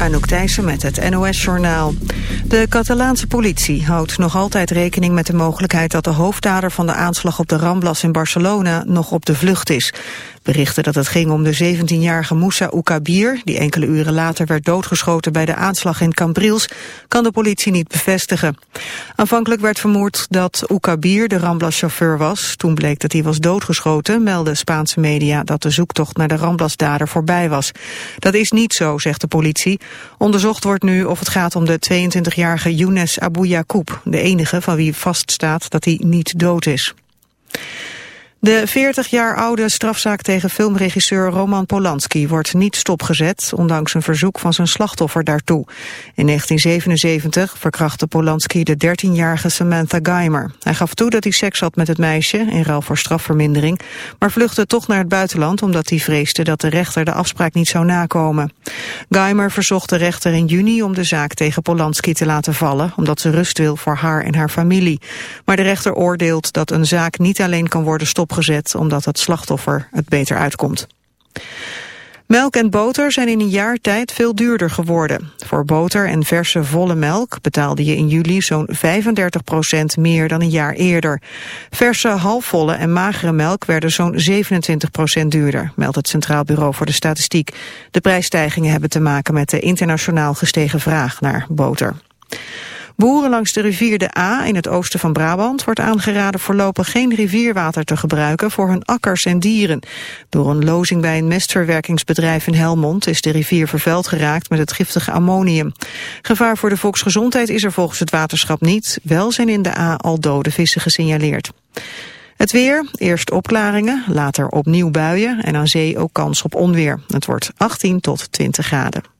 Anouk Thijssen met het NOS-journaal. De Catalaanse politie houdt nog altijd rekening met de mogelijkheid dat de hoofddader van de aanslag op de Ramblas in Barcelona nog op de vlucht is. Berichten dat het ging om de 17-jarige Moussa Oukabir, die enkele uren later werd doodgeschoten bij de aanslag in Cambrils, kan de politie niet bevestigen. Aanvankelijk werd vermoed dat Oukabir de Ramblas-chauffeur was. Toen bleek dat hij was doodgeschoten, melden Spaanse media dat de zoektocht naar de Ramblas-dader voorbij was. Dat is niet zo, zegt de politie. Onderzocht wordt nu of het gaat om de 22-jarige Younes Abu Yacoub, de enige van wie vaststaat dat hij niet dood is. De 40 jaar oude strafzaak tegen filmregisseur Roman Polanski wordt niet stopgezet, ondanks een verzoek van zijn slachtoffer daartoe. In 1977 verkrachtte Polanski de 13-jarige Samantha Geimer. Hij gaf toe dat hij seks had met het meisje, in ruil voor strafvermindering, maar vluchtte toch naar het buitenland omdat hij vreesde dat de rechter de afspraak niet zou nakomen. Geimer verzocht de rechter in juni om de zaak tegen Polanski te laten vallen, omdat ze rust wil voor haar en haar familie. Maar de rechter oordeelt dat een zaak niet alleen kan worden stopgezet stopgezet omdat het slachtoffer het beter uitkomt. Melk en boter zijn in een jaar tijd veel duurder geworden. Voor boter en verse volle melk betaalde je in juli zo'n 35% meer dan een jaar eerder. Verse halfvolle en magere melk werden zo'n 27% duurder, meldt het Centraal Bureau voor de Statistiek. De prijsstijgingen hebben te maken met de internationaal gestegen vraag naar boter. Boeren langs de rivier de A in het oosten van Brabant wordt aangeraden voorlopig geen rivierwater te gebruiken voor hun akkers en dieren. Door een lozing bij een mestverwerkingsbedrijf in Helmond is de rivier vervuild geraakt met het giftige ammonium. Gevaar voor de volksgezondheid is er volgens het waterschap niet. Wel zijn in de A al dode vissen gesignaleerd. Het weer, eerst opklaringen, later opnieuw buien en aan zee ook kans op onweer. Het wordt 18 tot 20 graden.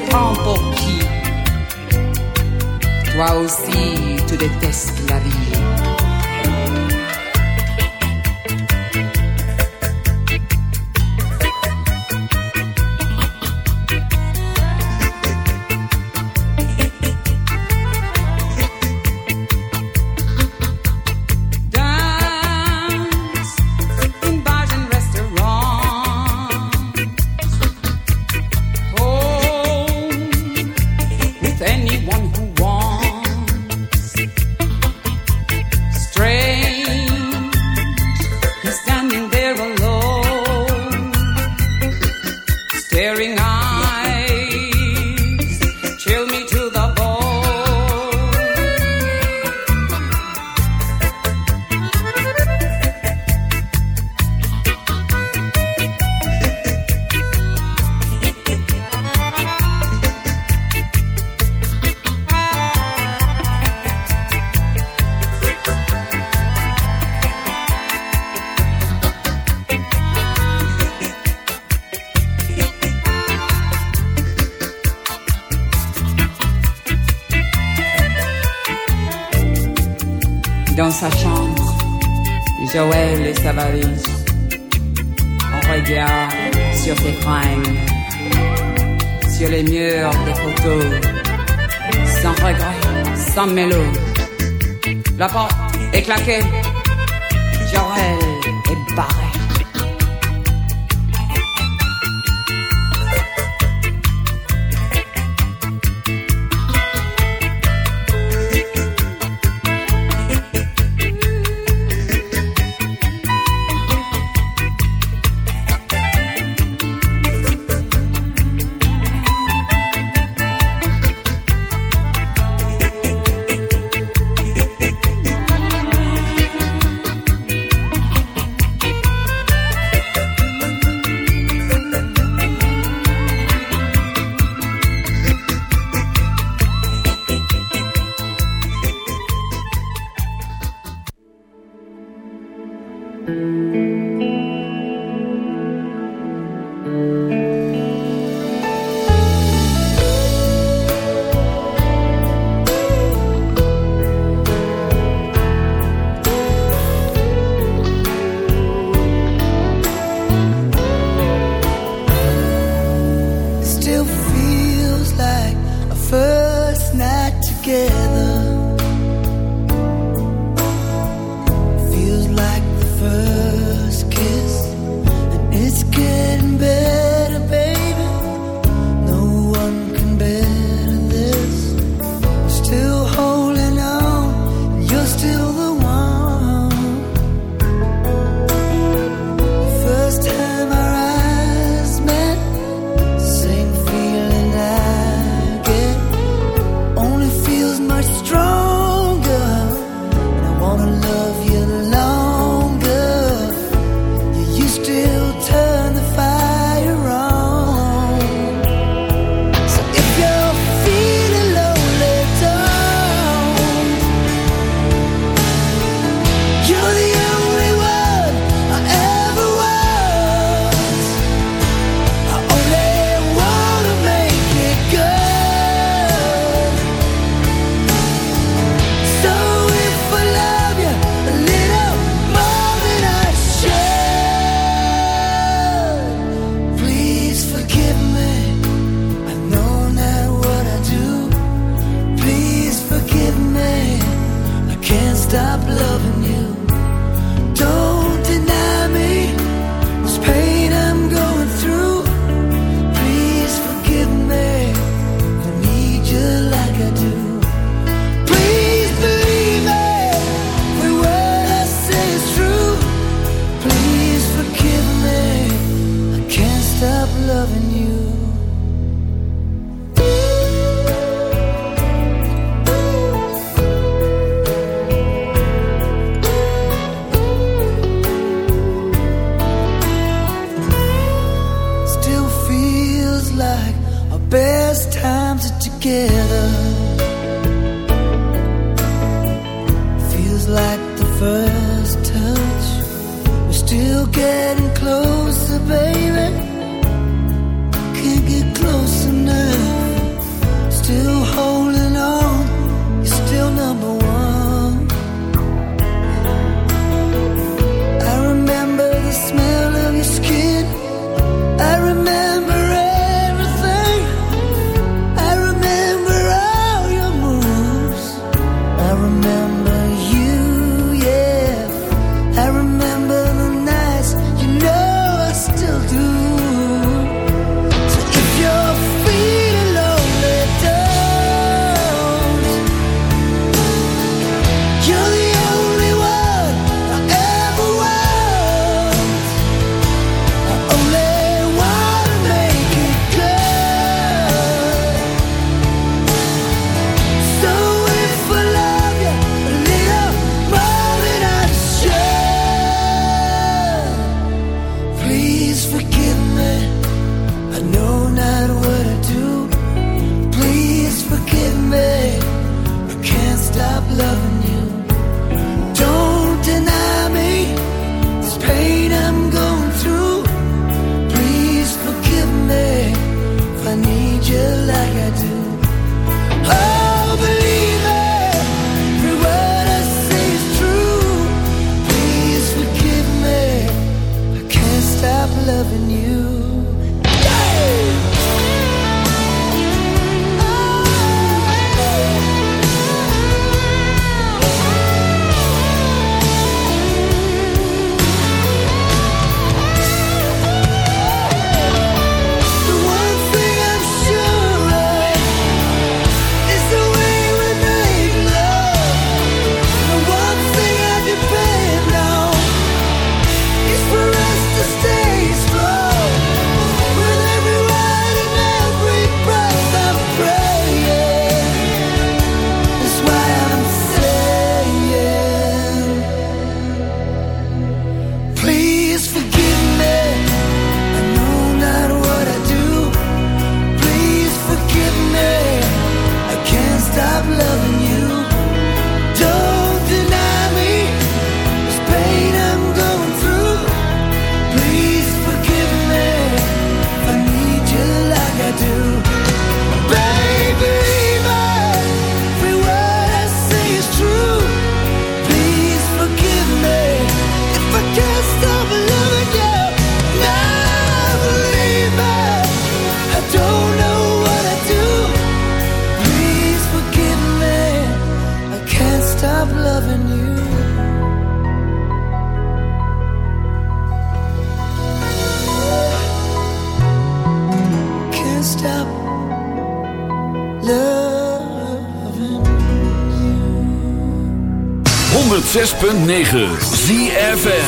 te prends pour qui? Toi aussi, tu détestes la vie. Dans sa chambre, Joël et sa valise. On regarde sur tes fringues, sur les murs des photos, sans regret, sans mélo. La porte est claquée, Joël 106.9 ZFN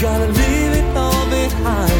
Gotta leave it all behind.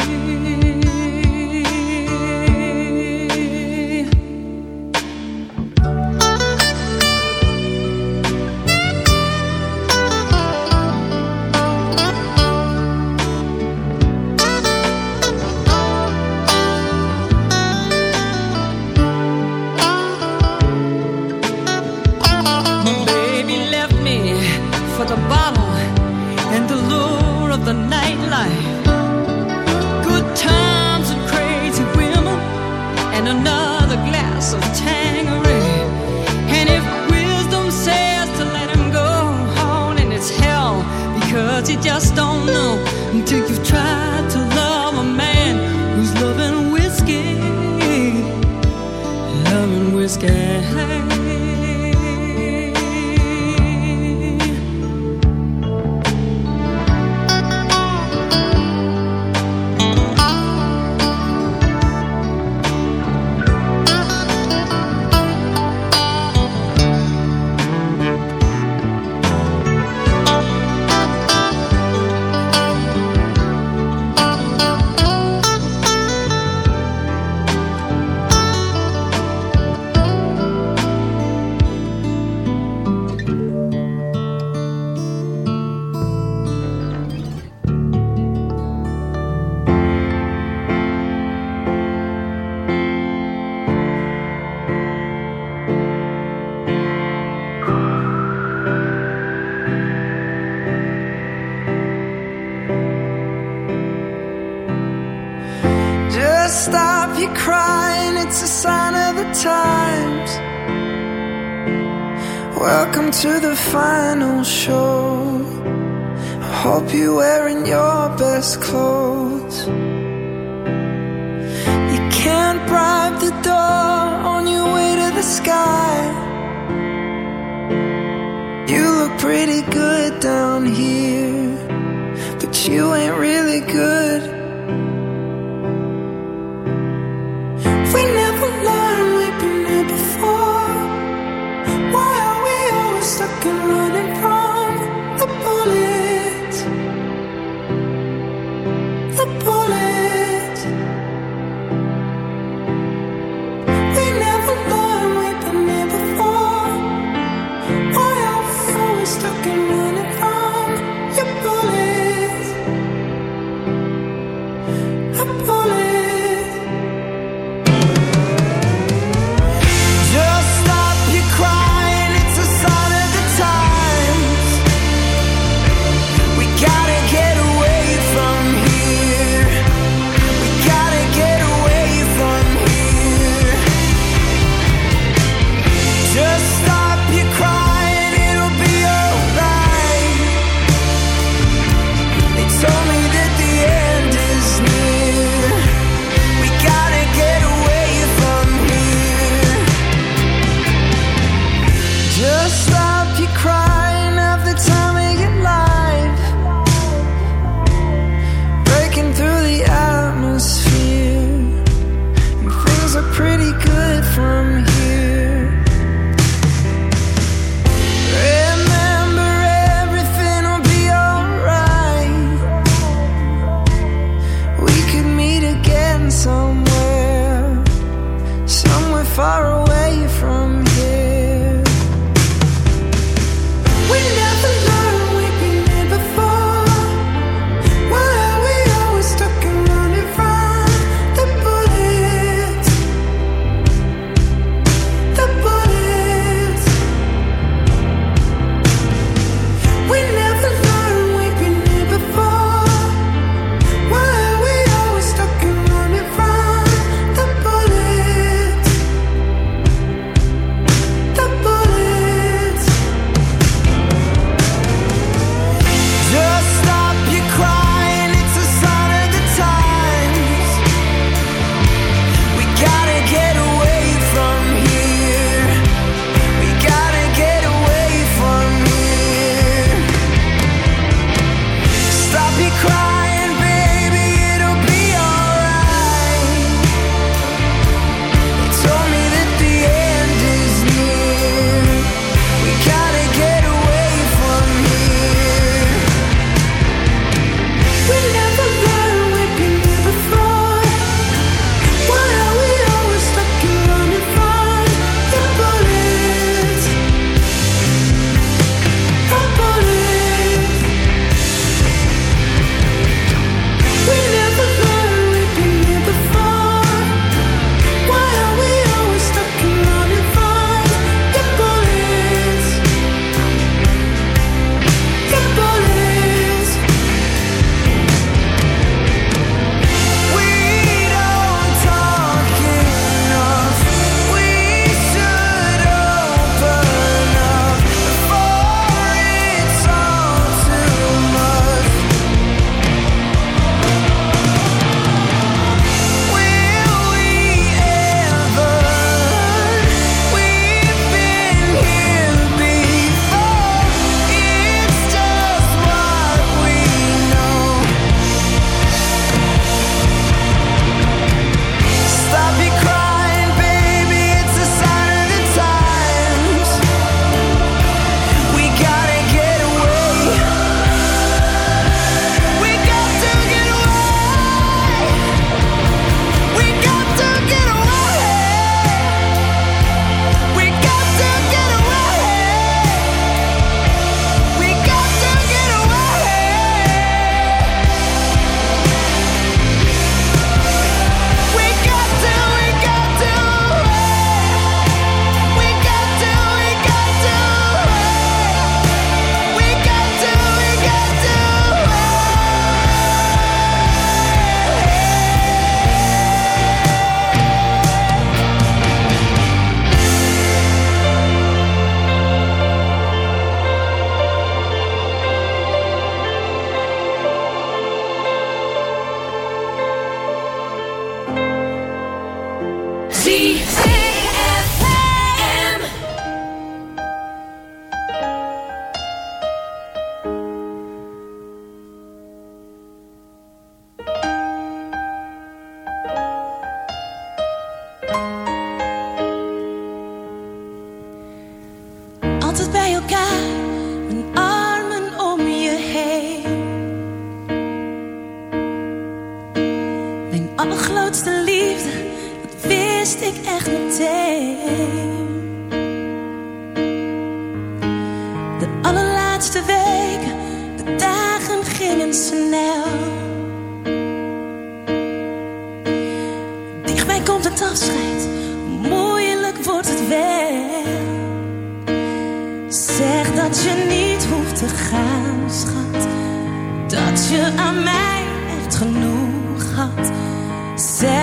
can run.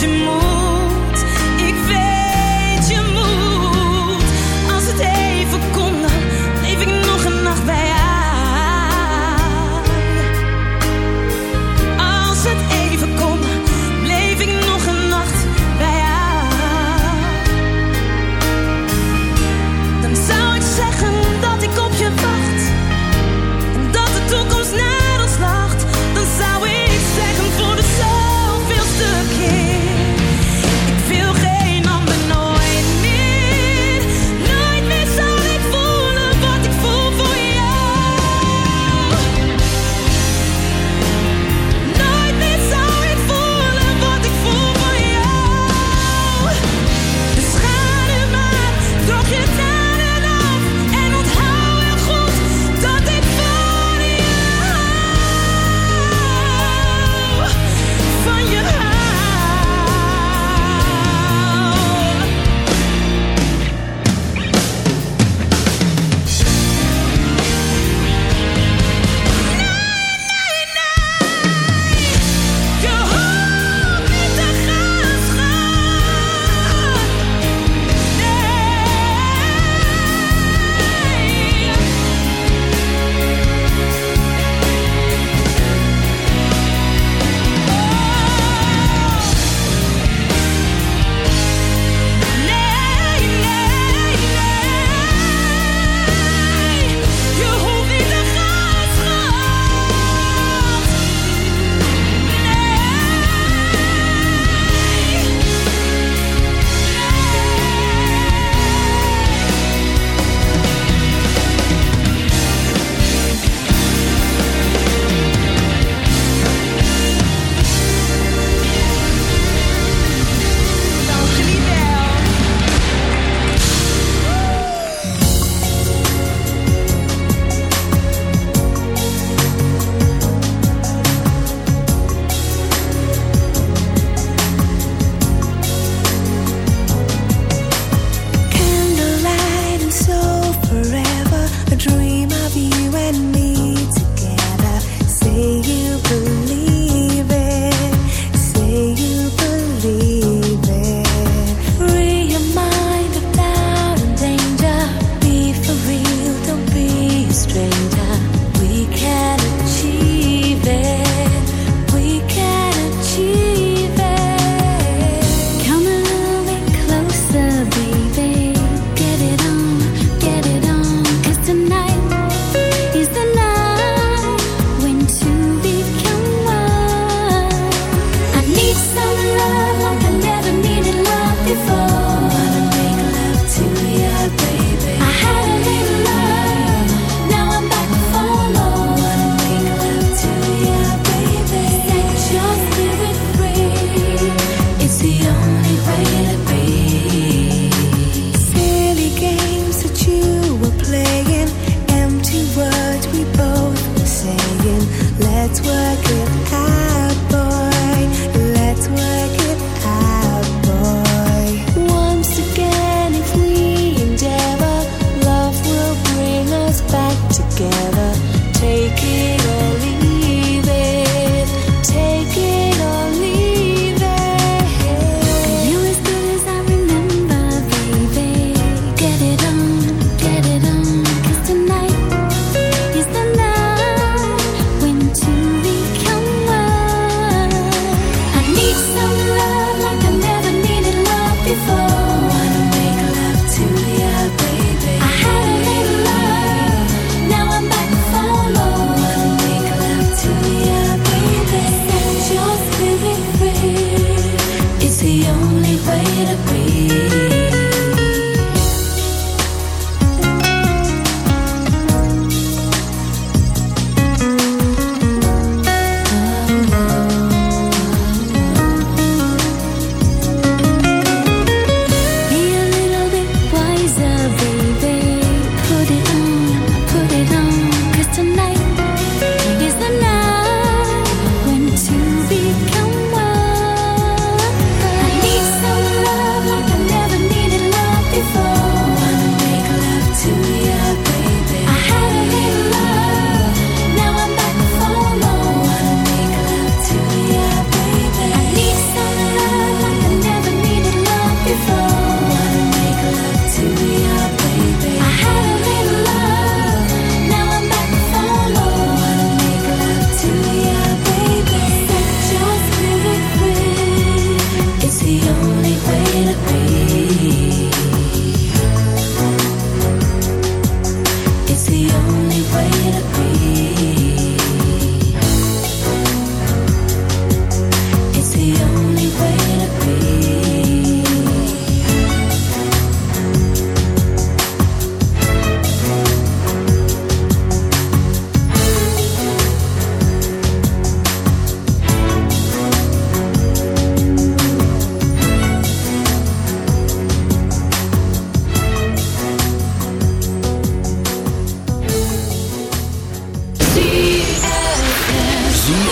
to move.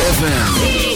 ZFM.